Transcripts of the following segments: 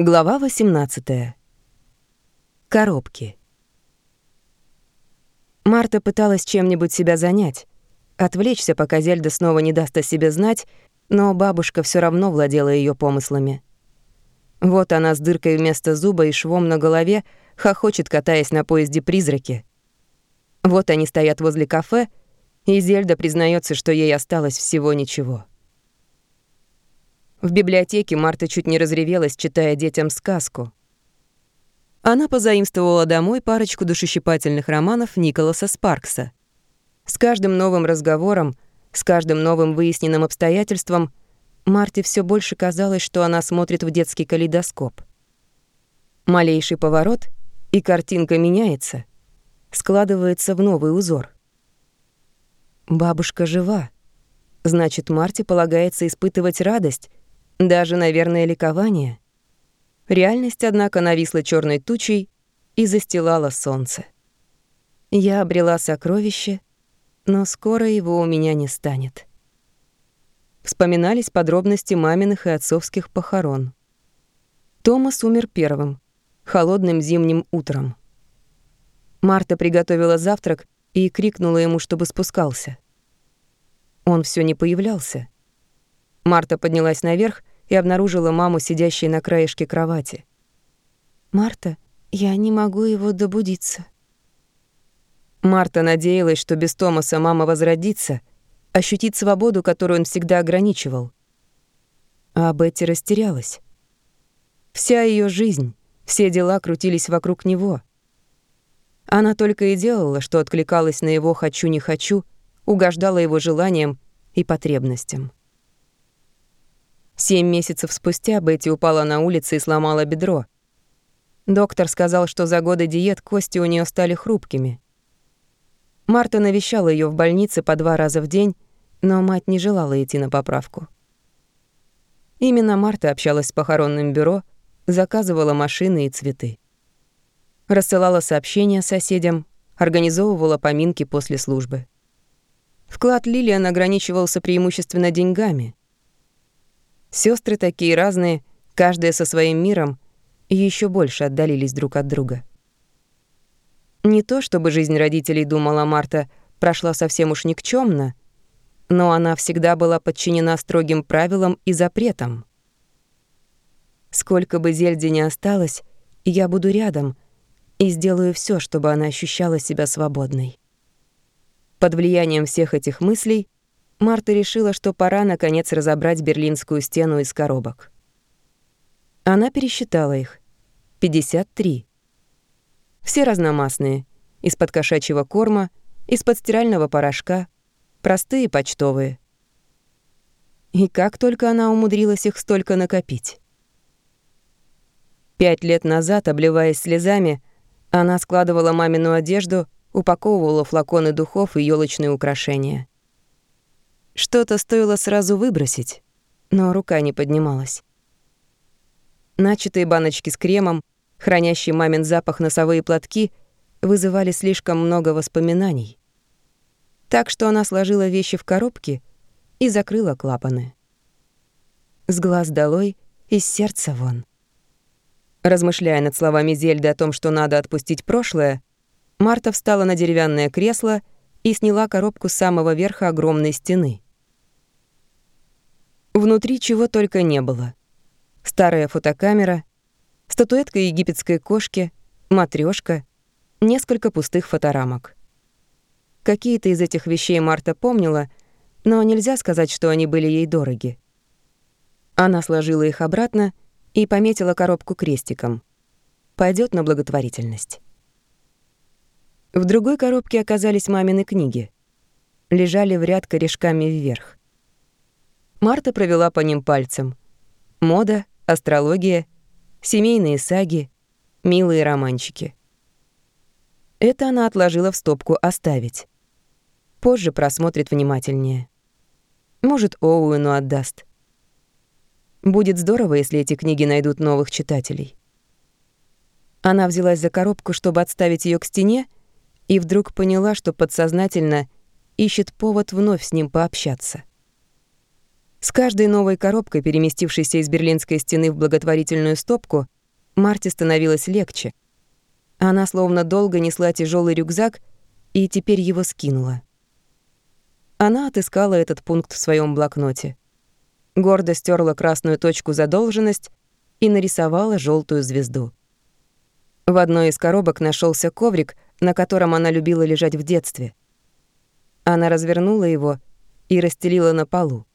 Глава 18. Коробки. Марта пыталась чем-нибудь себя занять, отвлечься, пока Зельда снова не даст о себе знать, но бабушка все равно владела ее помыслами. Вот она с дыркой вместо зуба и швом на голове хохочет, катаясь на поезде призраки. Вот они стоят возле кафе, и Зельда признается, что ей осталось всего ничего. В библиотеке Марта чуть не разревелась, читая детям сказку. Она позаимствовала домой парочку душещипательных романов Николаса Спаркса. С каждым новым разговором, с каждым новым выясненным обстоятельством Марте все больше казалось, что она смотрит в детский калейдоскоп. Малейший поворот, и картинка меняется, складывается в новый узор. Бабушка жива. Значит, Марте полагается испытывать радость, даже, наверное, ликование. Реальность, однако, нависла черной тучей и застилала солнце. Я обрела сокровище, но скоро его у меня не станет. Вспоминались подробности маминых и отцовских похорон. Томас умер первым, холодным зимним утром. Марта приготовила завтрак и крикнула ему, чтобы спускался. Он все не появлялся. Марта поднялась наверх и обнаружила маму, сидящей на краешке кровати. «Марта, я не могу его добудиться». Марта надеялась, что без Томаса мама возродится, ощутит свободу, которую он всегда ограничивал. А Бетти растерялась. Вся ее жизнь, все дела крутились вокруг него. Она только и делала, что откликалась на его «хочу, не хочу», угождала его желаниям и потребностям. Семь месяцев спустя Бетти упала на улице и сломала бедро. Доктор сказал, что за годы диет кости у нее стали хрупкими. Марта навещала ее в больнице по два раза в день, но мать не желала идти на поправку. Именно Марта общалась с похоронным бюро, заказывала машины и цветы. Рассылала сообщения соседям, организовывала поминки после службы. Вклад Лилиан ограничивался преимущественно деньгами. Сестры такие разные, каждая со своим миром, и еще больше отдалились друг от друга. Не то чтобы жизнь родителей, думала Марта, прошла совсем уж никчемно, но она всегда была подчинена строгим правилам и запретам. Сколько бы Зельде не осталось, я буду рядом и сделаю все, чтобы она ощущала себя свободной. Под влиянием всех этих мыслей Марта решила, что пора наконец разобрать Берлинскую стену из коробок. Она пересчитала их. 53. Все разномастные. Из-под кошачьего корма, из-под стирального порошка, простые почтовые. И как только она умудрилась их столько накопить. Пять лет назад, обливаясь слезами, она складывала мамину одежду, упаковывала флаконы духов и елочные украшения. Что-то стоило сразу выбросить, но рука не поднималась. Начатые баночки с кремом, хранящие мамин запах носовые платки, вызывали слишком много воспоминаний. Так что она сложила вещи в коробки и закрыла клапаны. С глаз долой, из сердца вон. Размышляя над словами Зельды о том, что надо отпустить прошлое, Марта встала на деревянное кресло и сняла коробку с самого верха огромной стены. Внутри чего только не было. Старая фотокамера, статуэтка египетской кошки, матрёшка, несколько пустых фоторамок. Какие-то из этих вещей Марта помнила, но нельзя сказать, что они были ей дороги. Она сложила их обратно и пометила коробку крестиком. Пойдет на благотворительность. В другой коробке оказались мамины книги. Лежали в ряд корешками вверх. Марта провела по ним пальцем. Мода, астрология, семейные саги, милые романчики. Это она отложила в стопку «Оставить». Позже просмотрит внимательнее. Может, Оуэну отдаст. Будет здорово, если эти книги найдут новых читателей. Она взялась за коробку, чтобы отставить ее к стене, и вдруг поняла, что подсознательно ищет повод вновь с ним пообщаться. С каждой новой коробкой, переместившейся из берлинской стены в благотворительную стопку, Марте становилось легче. Она словно долго несла тяжелый рюкзак и теперь его скинула. Она отыскала этот пункт в своем блокноте. Гордо стерла красную точку задолженность и нарисовала желтую звезду. В одной из коробок нашелся коврик, на котором она любила лежать в детстве. Она развернула его и расстелила на полу.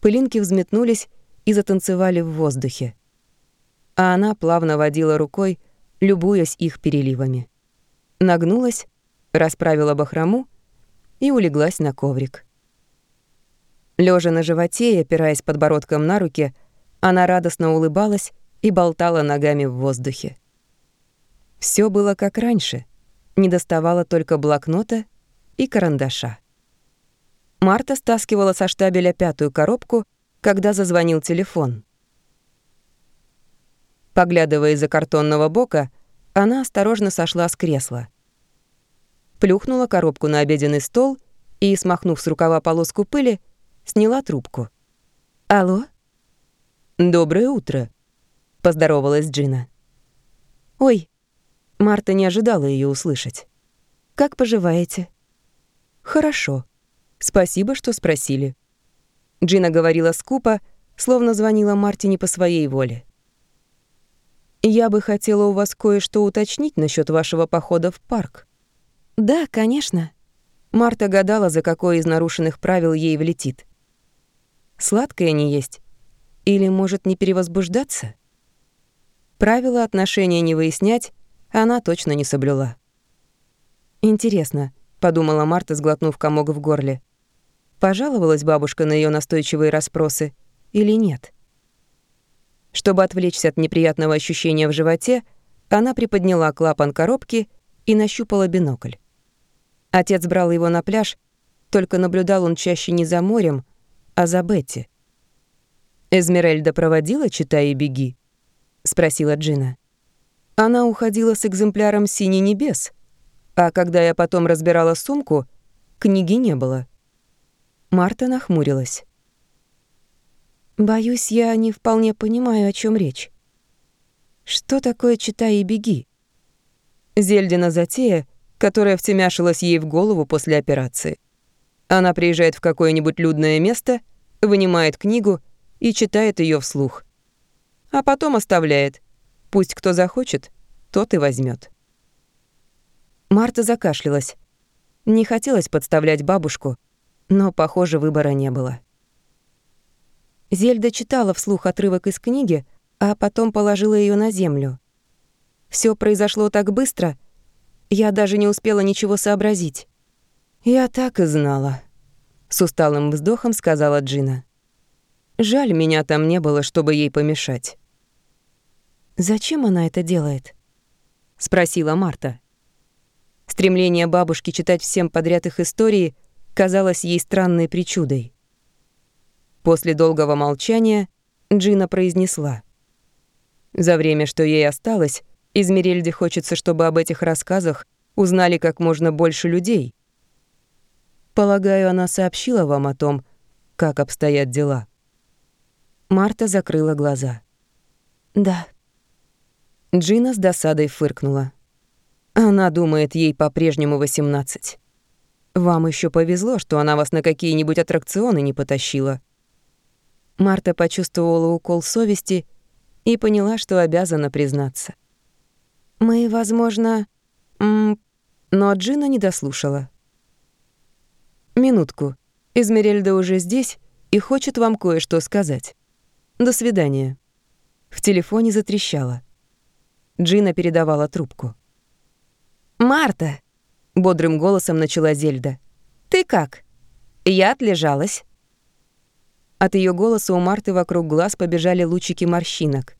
Пылинки взметнулись и затанцевали в воздухе. А она плавно водила рукой, любуясь их переливами. Нагнулась, расправила бахрому и улеглась на коврик. Лежа на животе и опираясь подбородком на руки, она радостно улыбалась и болтала ногами в воздухе. Все было как раньше, не доставало только блокнота и карандаша. Марта стаскивала со штабеля пятую коробку, когда зазвонил телефон. Поглядывая из-за картонного бока, она осторожно сошла с кресла. Плюхнула коробку на обеденный стол и, смахнув с рукава полоску пыли, сняла трубку. «Алло?» «Доброе утро», — поздоровалась Джина. «Ой», — Марта не ожидала ее услышать. «Как поживаете?» «Хорошо. Спасибо, что спросили». Джина говорила скупо, словно звонила Марте не по своей воле. «Я бы хотела у вас кое-что уточнить насчет вашего похода в парк». «Да, конечно». Марта гадала, за какое из нарушенных правил ей влетит. Сладкое не есть? Или, может, не перевозбуждаться? Правила отношения не выяснять она точно не соблюла. «Интересно», — подумала Марта, сглотнув комок в горле. Пожаловалась бабушка на ее настойчивые расспросы или нет? Чтобы отвлечься от неприятного ощущения в животе, она приподняла клапан коробки и нащупала бинокль. Отец брал его на пляж, только наблюдал он чаще не за морем, а за Бетти. «Эзмерельда проводила «Читай и беги»?» — спросила Джина. Она уходила с экземпляром «Синий небес», а когда я потом разбирала сумку, книги не было. Марта нахмурилась. «Боюсь, я не вполне понимаю, о чем речь. Что такое «читай и беги»?» Зельдина затея, которая втемяшилась ей в голову после операции. Она приезжает в какое-нибудь людное место, вынимает книгу и читает ее вслух. А потом оставляет. Пусть кто захочет, тот и возьмет. Марта закашлялась. Не хотелось подставлять бабушку, но, похоже, выбора не было. Зельда читала вслух отрывок из книги, а потом положила ее на землю. Все произошло так быстро, я даже не успела ничего сообразить. «Я так и знала», — с усталым вздохом сказала Джина. «Жаль, меня там не было, чтобы ей помешать». «Зачем она это делает?» — спросила Марта. Стремление бабушки читать всем подряд их истории казалось ей странной причудой. После долгого молчания Джина произнесла. «За время, что ей осталось, Измерельде хочется, чтобы об этих рассказах узнали как можно больше людей. Полагаю, она сообщила вам о том, как обстоят дела. Марта закрыла глаза. Да. Джина с досадой фыркнула. Она думает, ей по-прежнему 18. Вам еще повезло, что она вас на какие-нибудь аттракционы не потащила. Марта почувствовала укол совести и поняла, что обязана признаться. Мы, возможно, но Джина не дослушала. «Минутку. Эзмерельда уже здесь и хочет вам кое-что сказать. До свидания». В телефоне затрещало. Джина передавала трубку. «Марта!» — бодрым голосом начала Зельда. «Ты как? Я отлежалась». От ее голоса у Марты вокруг глаз побежали лучики морщинок.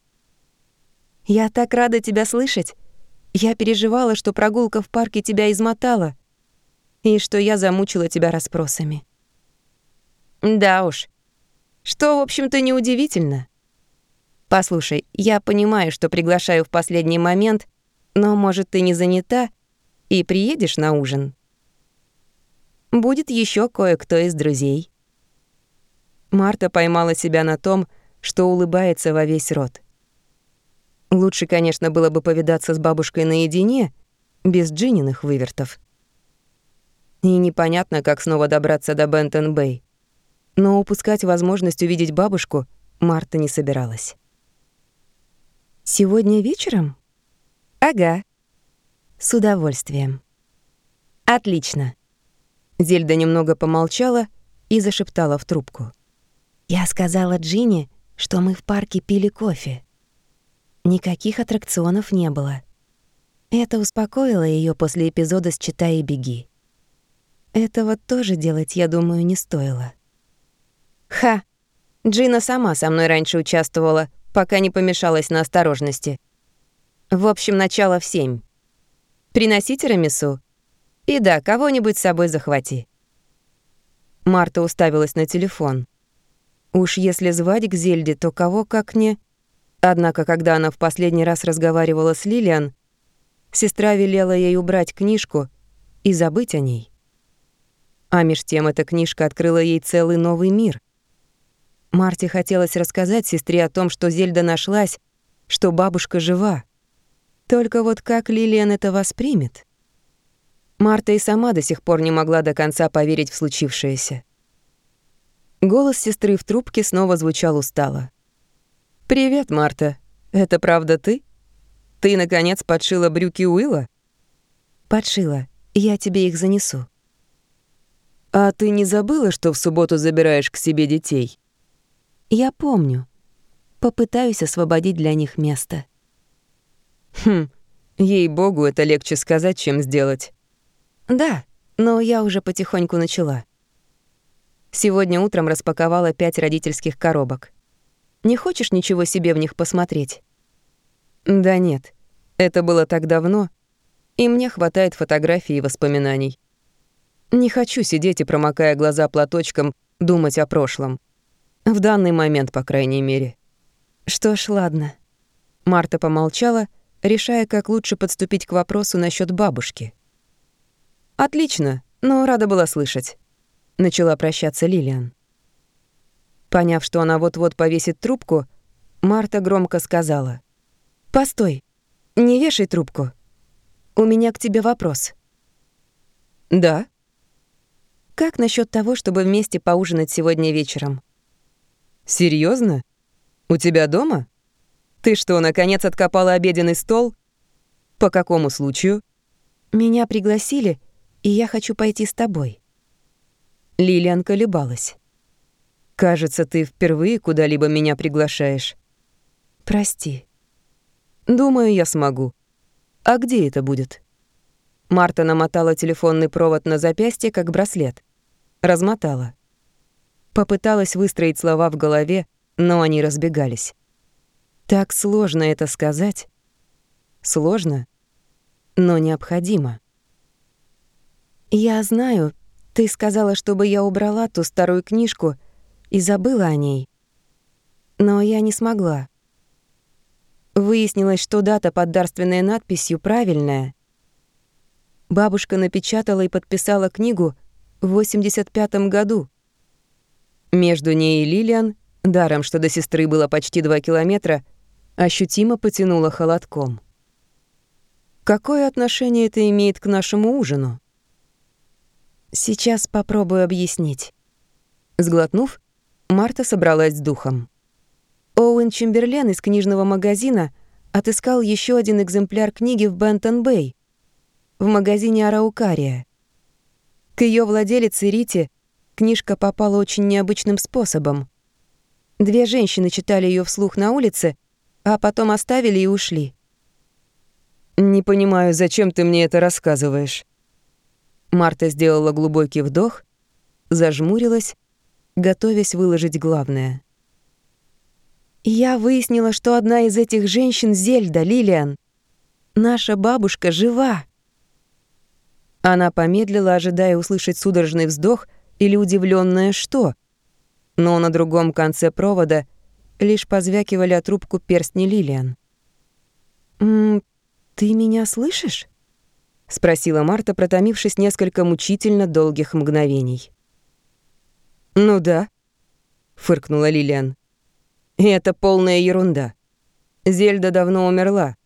«Я так рада тебя слышать. Я переживала, что прогулка в парке тебя измотала и что я замучила тебя расспросами. Да уж. Что, в общем-то, неудивительно. Послушай, я понимаю, что приглашаю в последний момент, но, может, ты не занята и приедешь на ужин? Будет еще кое-кто из друзей. Марта поймала себя на том, что улыбается во весь рот. Лучше, конечно, было бы повидаться с бабушкой наедине, без Джининых вывертов. И непонятно, как снова добраться до Бентон-Бэй. Но упускать возможность увидеть бабушку Марта не собиралась. «Сегодня вечером?» «Ага. С удовольствием». «Отлично». Зельда немного помолчала и зашептала в трубку. «Я сказала Джинни, что мы в парке пили кофе. Никаких аттракционов не было. Это успокоило ее после эпизода с «Читай и беги». Этого тоже делать, я думаю, не стоило. Ха! Джина сама со мной раньше участвовала, пока не помешалась на осторожности. В общем, начало в семь. Приноси тирамису. И да, кого-нибудь с собой захвати. Марта уставилась на телефон. Уж если звать к Зельде, то кого как не... Однако, когда она в последний раз разговаривала с Лилиан, сестра велела ей убрать книжку и забыть о ней. А меж тем эта книжка открыла ей целый новый мир. Марте хотелось рассказать сестре о том, что Зельда нашлась, что бабушка жива. Только вот как Лилиан это воспримет? Марта и сама до сих пор не могла до конца поверить в случившееся. Голос сестры в трубке снова звучал устало. «Привет, Марта. Это правда ты? Ты, наконец, подшила брюки Уилла?» «Подшила. Я тебе их занесу». «А ты не забыла, что в субботу забираешь к себе детей?» «Я помню. Попытаюсь освободить для них место». «Хм, ей-богу, это легче сказать, чем сделать». «Да, но я уже потихоньку начала». Сегодня утром распаковала пять родительских коробок. Не хочешь ничего себе в них посмотреть? Да нет, это было так давно, и мне хватает фотографий и воспоминаний. Не хочу сидеть и, промокая глаза платочком, думать о прошлом. В данный момент, по крайней мере. Что ж, ладно. Марта помолчала, решая, как лучше подступить к вопросу насчет бабушки. «Отлично, но рада была слышать», — начала прощаться Лилиан. Поняв, что она вот-вот повесит трубку, Марта громко сказала. «Постой, не вешай трубку. У меня к тебе вопрос». «Да», как насчет того, чтобы вместе поужинать сегодня вечером? Серьезно? У тебя дома? Ты что, наконец откопала обеденный стол? По какому случаю? Меня пригласили, и я хочу пойти с тобой. Лилиан колебалась. Кажется, ты впервые куда-либо меня приглашаешь. Прости. Думаю, я смогу. А где это будет? Марта намотала телефонный провод на запястье, как браслет. Размотала. Попыталась выстроить слова в голове, но они разбегались. Так сложно это сказать. Сложно, но необходимо. «Я знаю, ты сказала, чтобы я убрала ту старую книжку и забыла о ней. Но я не смогла. Выяснилось, что дата под дарственной надписью правильная. Бабушка напечатала и подписала книгу в 85 году. Между ней и Лилиан, даром что до сестры было почти два километра, ощутимо потянуло холодком. Какое отношение это имеет к нашему ужину? Сейчас попробую объяснить. Сглотнув, Марта собралась с духом. Оуэн Чемберлен из книжного магазина отыскал еще один экземпляр книги в Бентон-Бэй, в магазине Араукария. К ее владелице Рите книжка попала очень необычным способом. Две женщины читали ее вслух на улице, а потом оставили и ушли. «Не понимаю, зачем ты мне это рассказываешь?» Марта сделала глубокий вдох, зажмурилась, готовясь выложить главное. «Я выяснила, что одна из этих женщин — Зельда, Лилиан. Наша бабушка жива!» Она помедлила, ожидая услышать судорожный вздох или удивленное «что?». Но на другом конце провода лишь позвякивали о трубку перстни Лилиан. «М «Ты меня слышишь?» — спросила Марта, протомившись несколько мучительно долгих мгновений. «Ну да». фыркнула Лилиан. «Это полная ерунда. Зельда давно умерла.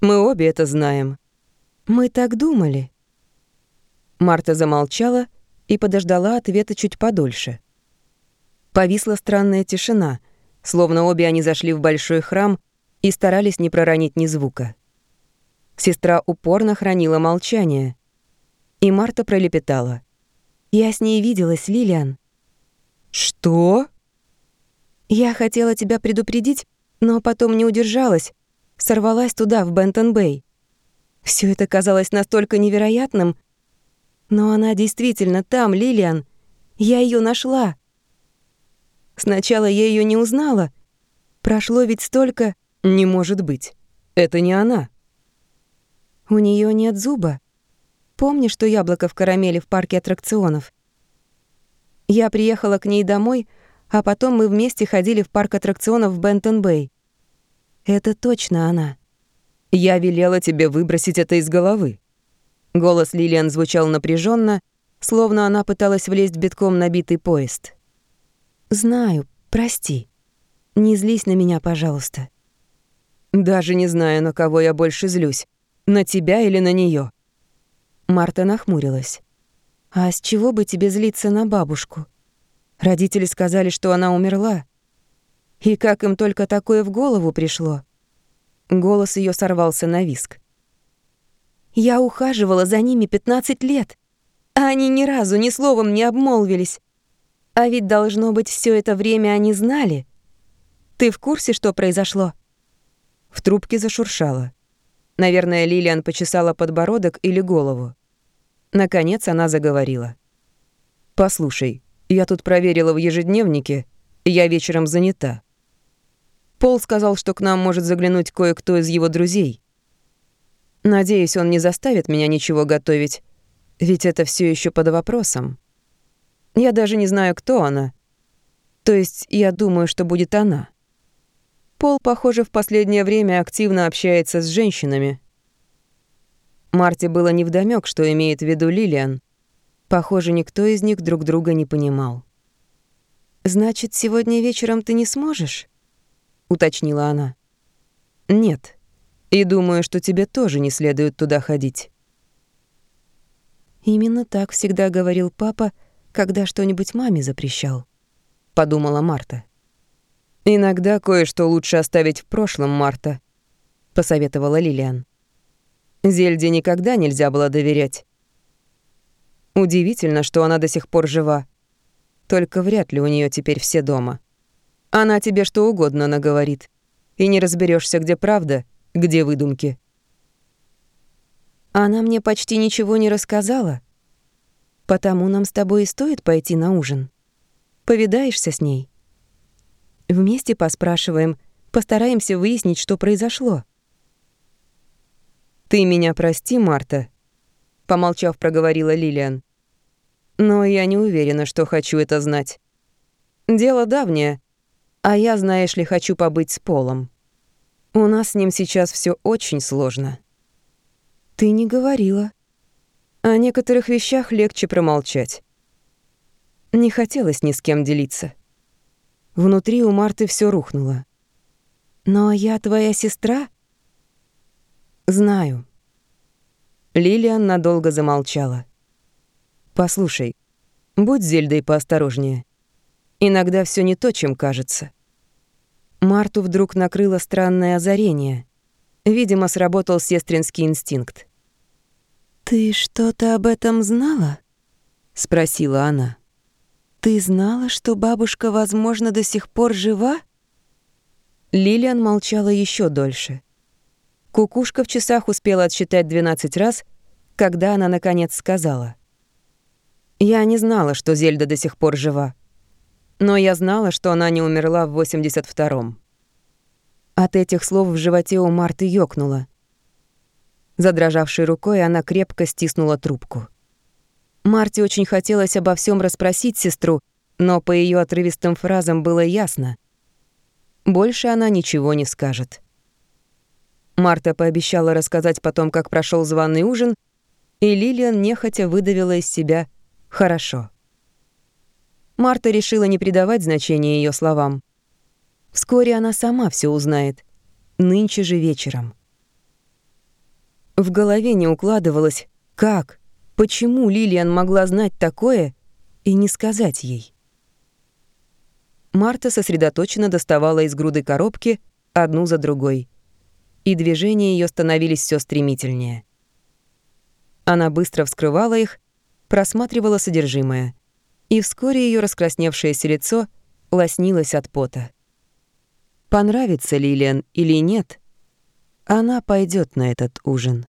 Мы обе это знаем». «Мы так думали». Марта замолчала и подождала ответа чуть подольше. Повисла странная тишина, словно обе они зашли в большой храм и старались не проронить ни звука. Сестра упорно хранила молчание. И Марта пролепетала. «Я с ней виделась, Лилиан». «Что?» «Я хотела тебя предупредить, но потом не удержалась, сорвалась туда, в Бентон-Бэй. Все это казалось настолько невероятным, но она действительно там, Лилиан. Я ее нашла. Сначала я ее не узнала. Прошло ведь столько... Не может быть. Это не она. У нее нет зуба. Помнишь что яблоко в карамели в парке аттракционов? Я приехала к ней домой, а потом мы вместе ходили в парк аттракционов в Бентон-Бэй. Это точно она. Я велела тебе выбросить это из головы. Голос Лилиан звучал напряженно, словно она пыталась влезть битком набитый поезд. «Знаю, прости. Не злись на меня, пожалуйста». «Даже не знаю, на кого я больше злюсь. На тебя или на нее. Марта нахмурилась. «А с чего бы тебе злиться на бабушку? Родители сказали, что она умерла. И как им только такое в голову пришло?» Голос ее сорвался на виск. «Я ухаживала за ними 15 лет, а они ни разу ни словом не обмолвились. А ведь, должно быть, все это время они знали. Ты в курсе, что произошло?» В трубке зашуршало. Наверное, Лилиан почесала подбородок или голову. Наконец она заговорила. «Послушай, я тут проверила в ежедневнике, я вечером занята. Пол сказал, что к нам может заглянуть кое-кто из его друзей. Надеюсь, он не заставит меня ничего готовить, ведь это все еще под вопросом. Я даже не знаю, кто она. То есть я думаю, что будет она. Пол, похоже, в последнее время активно общается с женщинами. Марте было невдомёк, что имеет в виду Лилиан. Похоже, никто из них друг друга не понимал. «Значит, сегодня вечером ты не сможешь?» — уточнила она. «Нет. И думаю, что тебе тоже не следует туда ходить». «Именно так всегда говорил папа, когда что-нибудь маме запрещал», — подумала Марта. «Иногда кое-что лучше оставить в прошлом, Марта», — посоветовала Лилиан. Зельде никогда нельзя было доверять. Удивительно, что она до сих пор жива. Только вряд ли у нее теперь все дома. Она тебе что угодно наговорит. И не разберешься, где правда, где выдумки. Она мне почти ничего не рассказала. Потому нам с тобой и стоит пойти на ужин. Повидаешься с ней. Вместе поспрашиваем, постараемся выяснить, что произошло. «Ты меня прости, Марта», — помолчав, проговорила Лилиан. «Но я не уверена, что хочу это знать. Дело давнее, а я, знаешь ли, хочу побыть с Полом. У нас с ним сейчас все очень сложно». «Ты не говорила». О некоторых вещах легче промолчать. Не хотелось ни с кем делиться. Внутри у Марты все рухнуло. «Но я твоя сестра?» «Знаю». Лилиан надолго замолчала. «Послушай, будь Зельдой поосторожнее. Иногда все не то, чем кажется». Марту вдруг накрыло странное озарение. Видимо, сработал сестринский инстинкт. «Ты что-то об этом знала?» — спросила она. «Ты знала, что бабушка, возможно, до сих пор жива?» Лилиан молчала еще дольше. Кукушка в часах успела отсчитать 12 раз, когда она, наконец, сказала. «Я не знала, что Зельда до сих пор жива. Но я знала, что она не умерла в 82-м». От этих слов в животе у Марты ёкнуло. Задрожавшей рукой она крепко стиснула трубку. Марте очень хотелось обо всем расспросить сестру, но по ее отрывистым фразам было ясно. Больше она ничего не скажет. Марта пообещала рассказать потом, как прошел званый ужин, и Лилиан нехотя выдавила из себя «хорошо». Марта решила не придавать значения ее словам. Вскоре она сама все узнает. Нынче же вечером. В голове не укладывалось, как, почему Лилиан могла знать такое и не сказать ей. Марта сосредоточенно доставала из груды коробки одну за другой, и движения ее становились все стремительнее. Она быстро вскрывала их, просматривала содержимое, и вскоре ее раскрасневшееся лицо лоснилось от пота. Понравится Лилиан или нет, она пойдет на этот ужин.